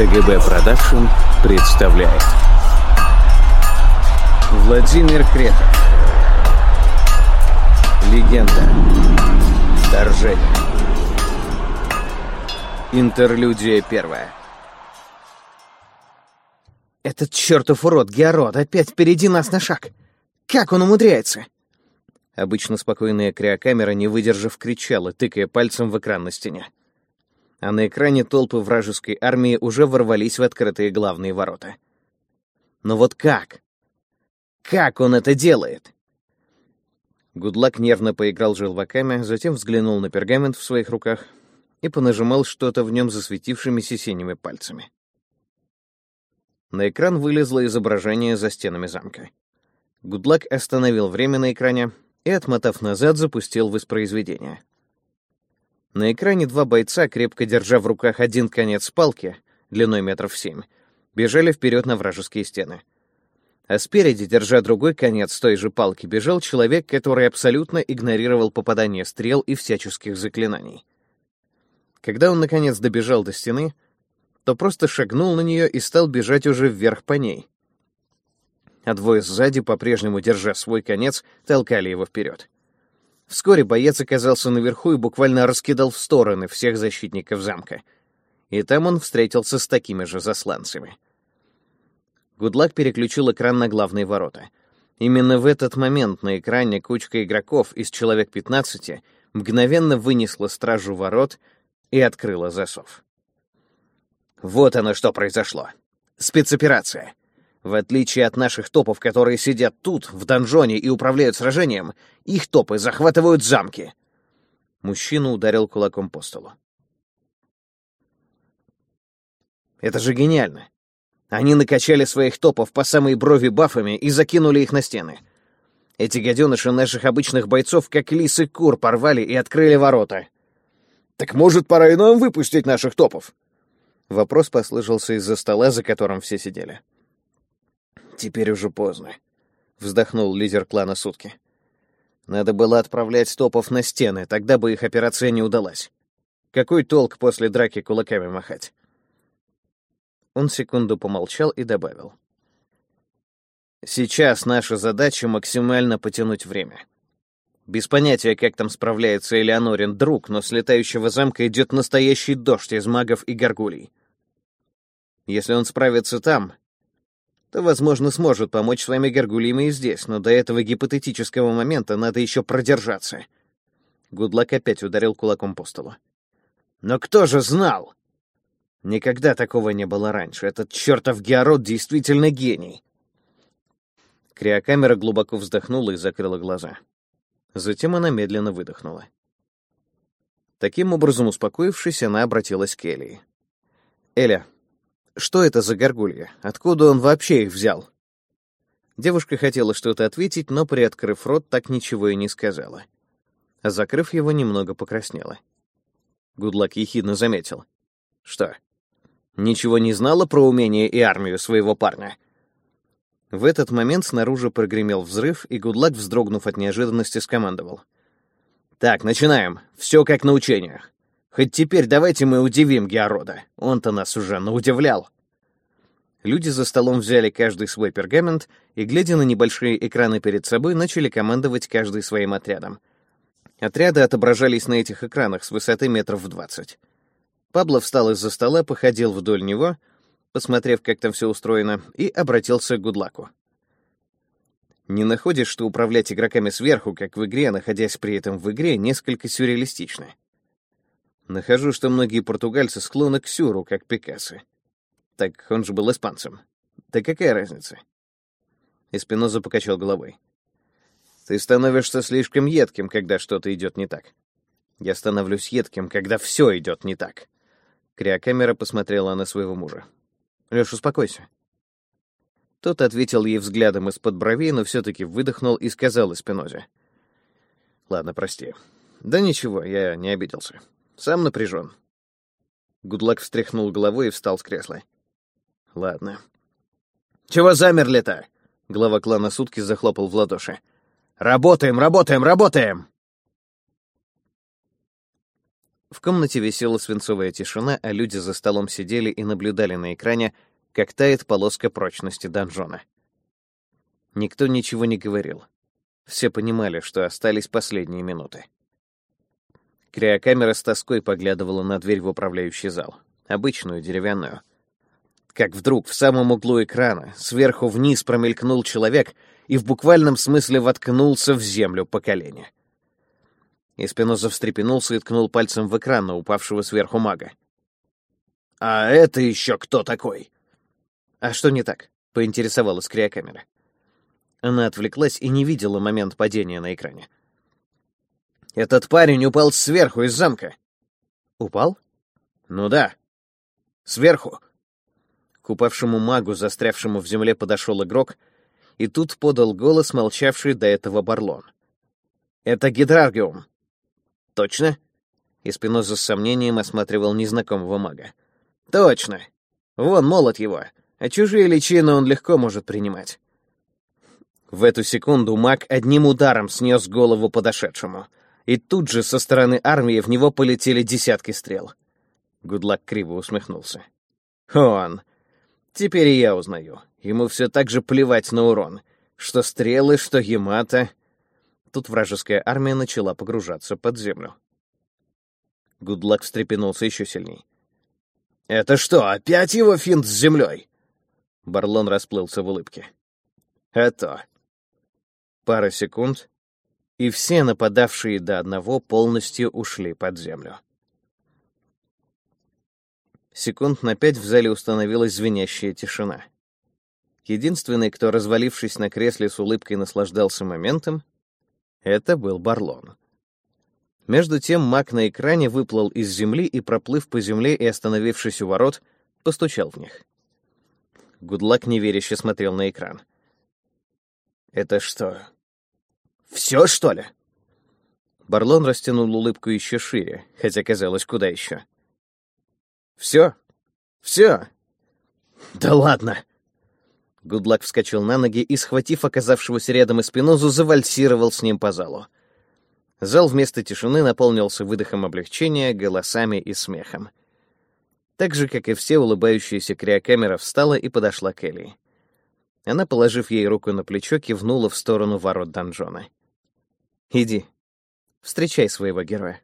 ТГБ Продакшн представляет Владимир Кретов Легенда Вторжение Интерлюдия первая Этот чертов урод Геород опять впереди нас на шаг. Как он умудряется? Обычно спокойная криокамера, не выдержав, кричала, тыкая пальцем в экран на стене. А на экране толпы вражеской армии уже ворвались в открытые главные ворота. Но вот как? Как он это делает? Гудлак нервно поиграл желваками, затем взглянул на пергамент в своих руках и понажимал что-то в нем засветившимися синими пальцами. На экран вылезло изображение за стенами замка. Гудлак остановил время на экране и, отмотав назад, запустил воспроизведение. На экране два бойца, крепко держа в руках один конец палки, длиной метров семь, бежали вперед на вражеские стены. А спереди, держа другой конец той же палки, бежал человек, который абсолютно игнорировал попадание стрел и всяческих заклинаний. Когда он, наконец, добежал до стены, то просто шагнул на нее и стал бежать уже вверх по ней. А двое сзади, по-прежнему держа свой конец, толкали его вперед. Вскоре боец оказался наверху и буквально раскидал в стороны всех защитников замка. И там он встретился с такими же засланцами. Гудлак переключил экран на главные ворота. Именно в этот момент на экране кучка игроков из человек 15 мгновенно вынесла стражу ворот и открыла засов. Вот оно что произошло. Спецоперация. В отличие от наших топов, которые сидят тут, в донжоне и управляют сражением, их топы захватывают замки. Мужчина ударил кулаком по столу. Это же гениально. Они накачали своих топов по самой брови бафами и закинули их на стены. Эти гаденыши наших обычных бойцов, как лисы кур, порвали и открыли ворота. Так может, пора и нам выпустить наших топов? Вопрос послышался из-за стола, за которым все сидели. «Теперь уже поздно», — вздохнул лидер клана Сутки. «Надо было отправлять топов на стены, тогда бы их операция не удалась. Какой толк после драки кулаками махать?» Он секунду помолчал и добавил. «Сейчас наша задача максимально потянуть время. Без понятия, как там справляется Элеонорин друг, но с летающего замка идет настоящий дождь из магов и горгулей. Если он справится там, то, возможно, сможет помочь своими горгульями и здесь, но до этого гипотетического момента надо еще продержаться. Гудлак опять ударил кулаком по столу. «Но кто же знал?» Никогда такого не было раньше. Этот чертов Геород действительно гений. Криокамера глубоко вздохнула и закрыла глаза. Затем она медленно выдохнула. Таким образом, успокоившись, она обратилась к Элии. «Эля, что это за горгулья? Откуда он вообще их взял? Девушка хотела что-то ответить, но, приоткрыв рот, так ничего и не сказала. А закрыв его, немного покраснела. Гудлак ехидно заметил. «Что, ничего не знала про умение и армию своего парня?» В этот момент снаружи прогремел взрыв, и Гудлак, вздрогнув от неожиданности, скомандовал. «Так, начинаем. Все как на учениях. Хоть теперь давайте мы удивим Георода. Он-то нас уже наудивлял. Люди за столом взяли каждый свой пергамент и, глядя на небольшие экраны перед собой, начали командовать каждый своим отрядом. Отряды отображались на этих экранах с высоты метров в двадцать. Пабло встал из-за стола, походил вдоль него, посмотрев, как там все устроено, и обратился к Гудлаку. «Не находишь, что управлять игроками сверху, как в игре, находясь при этом в игре, несколько сюрреалистично?» Нахожу, что многие португальцы склонны к сюру, как Пикассо. Так он же был испанцем. Да какая разница? Эспиноза покачал головой. Ты становишься слишком едким, когда что-то идет не так. Я становлюсь едким, когда все идет не так. Криокамера посмотрела на своего мужа. Лёш, успокойся. Тот ответил ей взглядом из-под бровей, но все-таки выдохнул и сказал Эспинозе. «Ладно, прости. Да ничего, я не обиделся. Сам напряжен. Гудлак встряхнул головой и встал с кресла. Ладно. Чего замерли-то? Глава клана Сутки захлопал в ладоши. Работаем, работаем, работаем! В комнате висела свинцовая тишина, а люди за столом сидели и наблюдали на экране, как тает полоска прочности донжона. Никто ничего не говорил. Все понимали, что остались последние минуты. Криокамера с тоской поглядывала на дверь в управляющий зал. Обычную, деревянную. Как вдруг в самом углу экрана сверху вниз промелькнул человек и в буквальном смысле воткнулся в землю по колени. И Спиноза встрепенулся и ткнул пальцем в экран на упавшего сверху мага. «А это еще кто такой?» «А что не так?» — поинтересовалась криокамера. Она отвлеклась и не видела момент падения на экране. «Этот парень упал сверху из замка». «Упал?» «Ну да. Сверху». К упавшему магу, застрявшему в земле, подошел игрок, и тут подал голос, молчавший до этого Барлон. «Это Гидраргиум. Точно? И Спиноза с сомнением осматривал незнакомого мага. Точно. Вон молот его, а чужие личины он легко может принимать. В эту секунду маг одним ударом снес голову подошедшему, и тут же со стороны армии в него полетели десятки стрел. Гудлак криво усмехнулся. Он. Теперь я узнаю. Ему все так же плевать на урон. Что стрелы, что Ямато. Тут вражеская армия начала погружаться под землю. Гудлак встрепенулся еще сильней. «Это что, опять его финт с землей?» Барлон расплылся в улыбке. «Это...» Пара секунд, и все нападавшие до одного полностью ушли под землю. Секунд на пять в зале установилась звенящая тишина. Единственный, кто, развалившись на кресле с улыбкой, наслаждался моментом, это был Барлон. Между тем маг на экране выплыл из земли и, проплыв по земле и остановившись у ворот, постучал в них. Гудлак неверяще смотрел на экран. «Это что, все, что ли?» Барлон растянул улыбку еще шире, хотя казалось, куда еще. «Все? Все? Да ладно!» Гудлак вскочил на ноги и, схватив оказавшегося рядом Эспинозу, завальсировал с ним по залу. Зал вместо тишины наполнился выдохом облегчения, голосами и смехом. Так же, как и все, улыбающаяся криокамера встала и подошла к Элли. Она, положив ей руку на плечо, кивнула в сторону ворот донжона. «Иди, встречай своего героя».